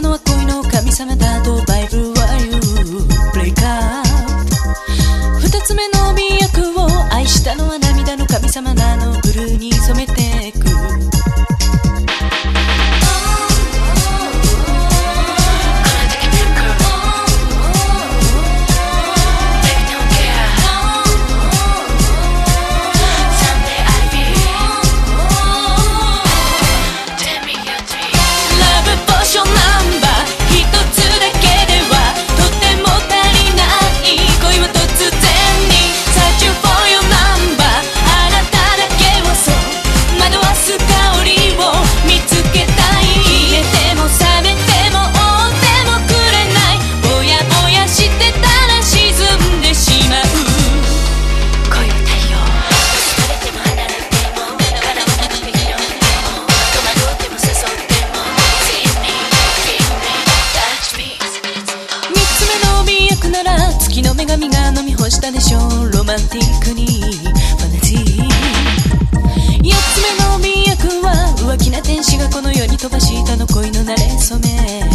no 飲み干したでしょロマンティックに。ファナティー4つ目の美薬は浮気な天使がこの世に飛ばしたの。恋の慣れ初め。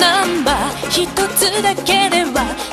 ナンバー一つだけでは